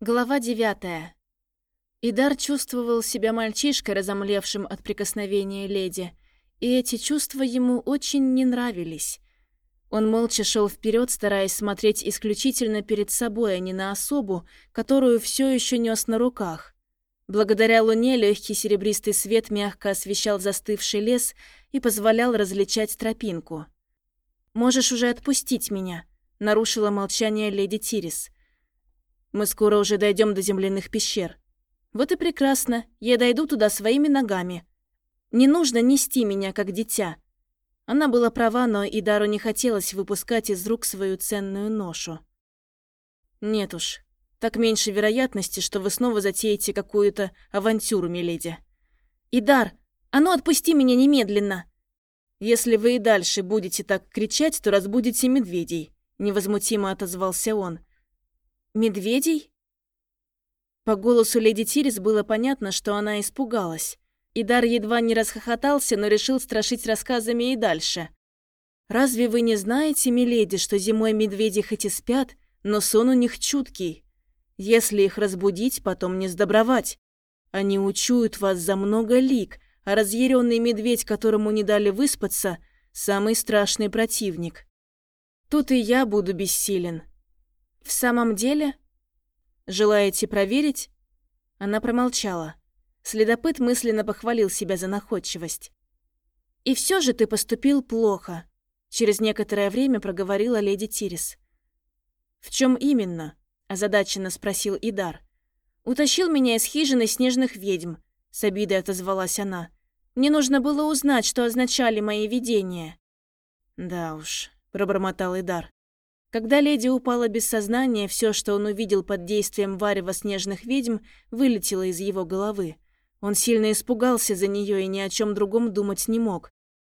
Глава девятая. Идар чувствовал себя мальчишкой, разомлевшим от прикосновения леди, и эти чувства ему очень не нравились. Он молча шел вперед, стараясь смотреть исключительно перед собой, а не на особу, которую все еще нес на руках. Благодаря луне легкий серебристый свет мягко освещал застывший лес и позволял различать тропинку. «Можешь уже отпустить меня», — нарушила молчание леди Тирис. Мы скоро уже дойдем до земляных пещер. Вот и прекрасно, я дойду туда своими ногами. Не нужно нести меня, как дитя. Она была права, но Идару не хотелось выпускать из рук свою ценную ношу. Нет уж, так меньше вероятности, что вы снова затеете какую-то авантюру, миледи. Идар, а ну отпусти меня немедленно! Если вы и дальше будете так кричать, то разбудите медведей, невозмутимо отозвался он. «Медведей?» По голосу леди Тирис было понятно, что она испугалась. Идар едва не расхохотался, но решил страшить рассказами и дальше. «Разве вы не знаете, миледи, что зимой медведи хоть и спят, но сон у них чуткий? Если их разбудить, потом не сдобровать. Они учуют вас за много лик, а разъяренный медведь, которому не дали выспаться, самый страшный противник. Тут и я буду бессилен. «В самом деле? Желаете проверить?» Она промолчала. Следопыт мысленно похвалил себя за находчивость. «И все же ты поступил плохо», — через некоторое время проговорила леди Тирис. «В чем именно?» — озадаченно спросил Идар. «Утащил меня из хижины снежных ведьм», — с обидой отозвалась она. «Мне нужно было узнать, что означали мои видения». «Да уж», — пробормотал Идар. Когда леди упала без сознания, все, что он увидел под действием варева снежных ведьм, вылетело из его головы. Он сильно испугался за нее и ни о чем другом думать не мог.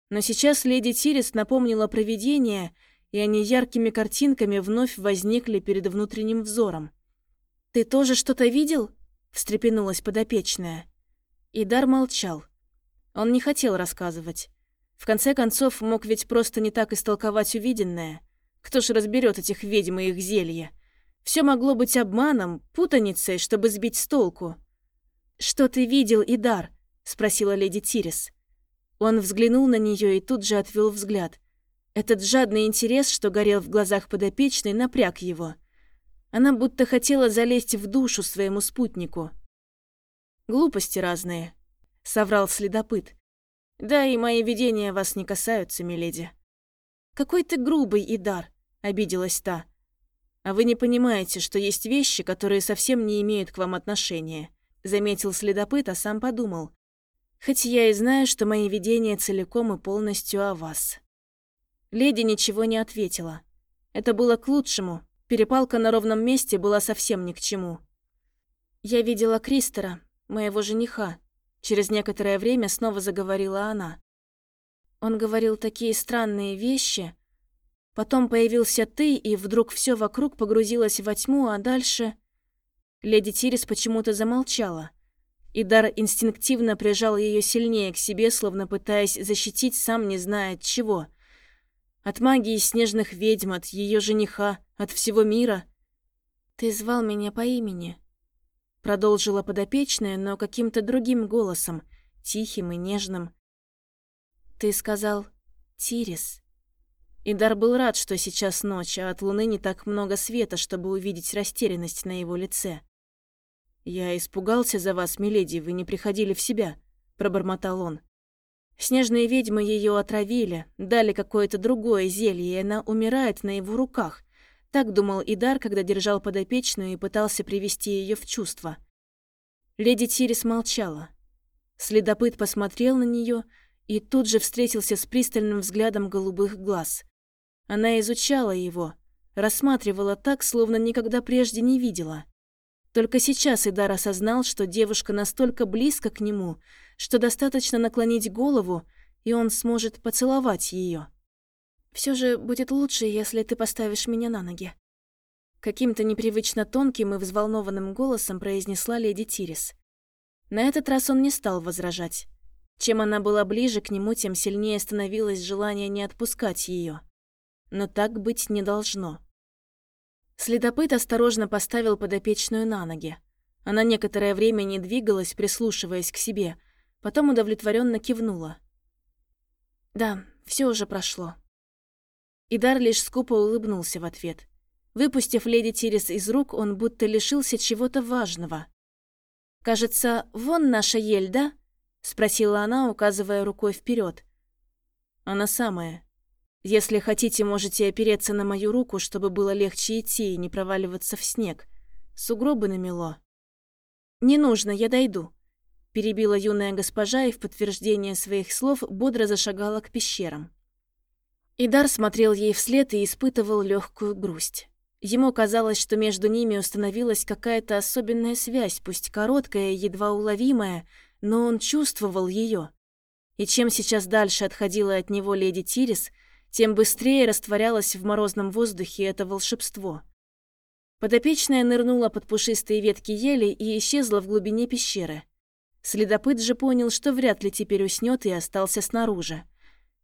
Но сейчас леди Тирис напомнила про видение, и они яркими картинками вновь возникли перед внутренним взором. «Ты тоже что-то видел?» – встрепенулась подопечная. Идар молчал. Он не хотел рассказывать. В конце концов, мог ведь просто не так истолковать увиденное – кто ж разберет этих ведьм и их зелья? Все могло быть обманом, путаницей, чтобы сбить с толку. «Что ты видел, Идар?» – спросила леди Тирис. Он взглянул на нее и тут же отвел взгляд. Этот жадный интерес, что горел в глазах подопечной, напряг его. Она будто хотела залезть в душу своему спутнику. «Глупости разные», — соврал следопыт. «Да и мои видения вас не касаются, миледи». «Какой ты грубый, Идар!» — обиделась та. «А вы не понимаете, что есть вещи, которые совсем не имеют к вам отношения», — заметил следопыт, а сам подумал. «Хоть я и знаю, что мои видения целиком и полностью о вас». Леди ничего не ответила. Это было к лучшему. Перепалка на ровном месте была совсем ни к чему. «Я видела Кристера, моего жениха», — через некоторое время снова заговорила она. Он говорил такие странные вещи. Потом появился ты, и вдруг все вокруг погрузилось во тьму, а дальше... Леди Тирис почему-то замолчала. Идар инстинктивно прижал ее сильнее к себе, словно пытаясь защитить, сам не зная от чего. От магии снежных ведьм, от ее жениха, от всего мира. «Ты звал меня по имени», — продолжила подопечная, но каким-то другим голосом, тихим и нежным. «Ты сказал Тирис». Идар был рад, что сейчас ночь, а от луны не так много света, чтобы увидеть растерянность на его лице. «Я испугался за вас, миледи, вы не приходили в себя», — пробормотал он. Снежные ведьмы ее отравили, дали какое-то другое зелье, и она умирает на его руках. Так думал Идар, когда держал подопечную и пытался привести ее в чувство. Леди Тирис молчала. Следопыт посмотрел на нее и тут же встретился с пристальным взглядом голубых глаз. Она изучала его, рассматривала так, словно никогда прежде не видела. Только сейчас Идар осознал, что девушка настолько близко к нему, что достаточно наклонить голову, и он сможет поцеловать ее. Все же будет лучше, если ты поставишь меня на ноги. Каким-то непривычно тонким и взволнованным голосом произнесла леди Тирис. На этот раз он не стал возражать. Чем она была ближе к нему, тем сильнее становилось желание не отпускать ее. Но так быть не должно. Следопыт осторожно поставил подопечную на ноги. Она некоторое время не двигалась, прислушиваясь к себе, потом удовлетворенно кивнула. «Да, все уже прошло». Идар лишь скупо улыбнулся в ответ. Выпустив леди Тирис из рук, он будто лишился чего-то важного. «Кажется, вон наша ель, да?» — спросила она, указывая рукой вперед. «Она самая. Если хотите, можете опереться на мою руку, чтобы было легче идти и не проваливаться в снег. Сугробы намело». «Не нужно, я дойду», — перебила юная госпожа и в подтверждение своих слов бодро зашагала к пещерам. Идар смотрел ей вслед и испытывал легкую грусть. Ему казалось, что между ними установилась какая-то особенная связь, пусть короткая и едва уловимая, но он чувствовал ее. И чем сейчас дальше отходила от него леди Тирис, тем быстрее растворялось в морозном воздухе это волшебство. Подопечная нырнула под пушистые ветки ели и исчезла в глубине пещеры. Следопыт же понял, что вряд ли теперь уснет и остался снаружи.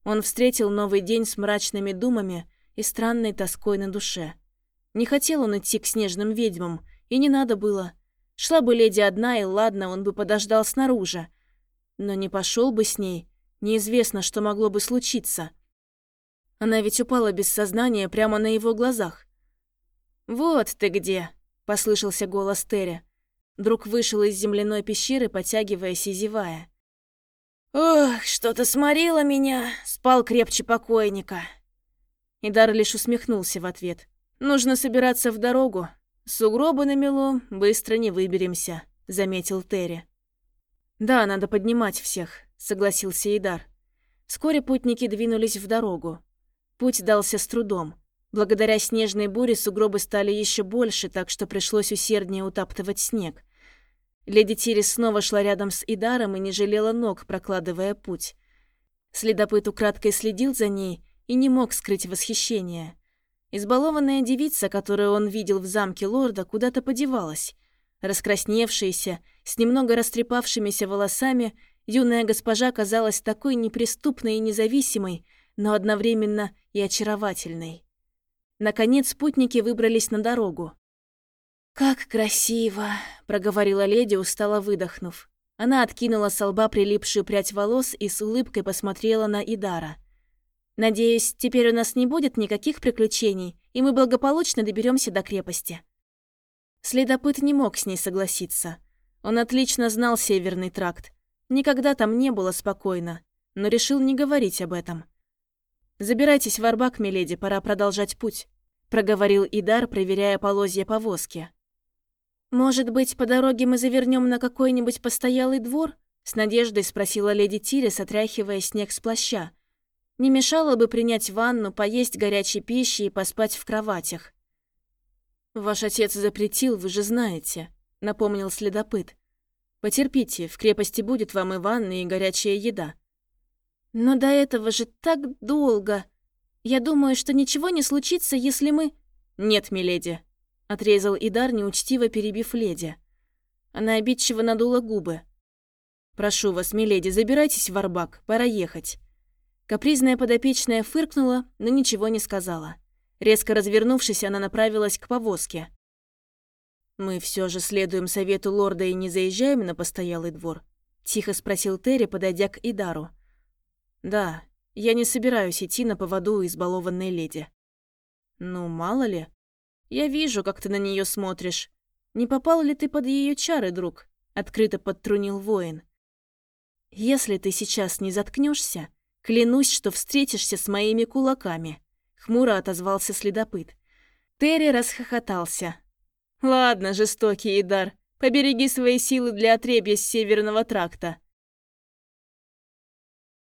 Он встретил новый день с мрачными думами и странной тоской на душе. Не хотел он идти к снежным ведьмам, и не надо было. Шла бы леди одна, и ладно, он бы подождал снаружи. Но не пошел бы с ней, неизвестно, что могло бы случиться. Она ведь упала без сознания прямо на его глазах. «Вот ты где!» — послышался голос Терри. Друг вышел из земляной пещеры, потягиваясь и зевая. «Ох, что-то сморило меня!» — спал крепче покойника. Идар лишь усмехнулся в ответ. «Нужно собираться в дорогу. Сугробы намело, быстро не выберемся», — заметил Терри. «Да, надо поднимать всех», — согласился Идар. Вскоре путники двинулись в дорогу. Путь дался с трудом. Благодаря снежной буре сугробы стали еще больше, так что пришлось усерднее утаптывать снег. Леди Тирис снова шла рядом с Идаром и не жалела ног, прокладывая путь. Следопыт украдкой следил за ней и не мог скрыть восхищение. Избалованная девица, которую он видел в замке лорда, куда-то подевалась. Раскрасневшаяся, с немного растрепавшимися волосами, юная госпожа казалась такой неприступной и независимой, но одновременно и очаровательной. Наконец спутники выбрались на дорогу. «Как красиво!» — проговорила леди, устало выдохнув. Она откинула с лба прилипшую прядь волос и с улыбкой посмотрела на Идара — Надеюсь, теперь у нас не будет никаких приключений, и мы благополучно доберемся до крепости. Следопыт не мог с ней согласиться. Он отлично знал Северный тракт. Никогда там не было спокойно, но решил не говорить об этом. «Забирайтесь в Арбак, миледи, пора продолжать путь», — проговорил Идар, проверяя полозья повозки. «Может быть, по дороге мы завернем на какой-нибудь постоялый двор?» — с надеждой спросила леди Тирис, отряхивая снег с плаща. Не мешало бы принять ванну, поесть горячей пищи и поспать в кроватях. «Ваш отец запретил, вы же знаете», — напомнил следопыт. «Потерпите, в крепости будет вам и ванна, и горячая еда». «Но до этого же так долго. Я думаю, что ничего не случится, если мы...» «Нет, миледи», — отрезал Идар, неучтиво перебив леди. Она обидчиво надула губы. «Прошу вас, миледи, забирайтесь в Арбак, пора ехать». Капризная подопечная фыркнула, но ничего не сказала. Резко развернувшись, она направилась к повозке. «Мы все же следуем совету лорда и не заезжаем на постоялый двор?» — тихо спросил Терри, подойдя к Идару. «Да, я не собираюсь идти на поводу избалованной леди». «Ну, мало ли. Я вижу, как ты на нее смотришь. Не попал ли ты под ее чары, друг?» — открыто подтрунил воин. «Если ты сейчас не заткнешься, Клянусь, что встретишься с моими кулаками», — хмуро отозвался следопыт. Терри расхохотался. «Ладно, жестокий Идар, побереги свои силы для отребья с Северного тракта.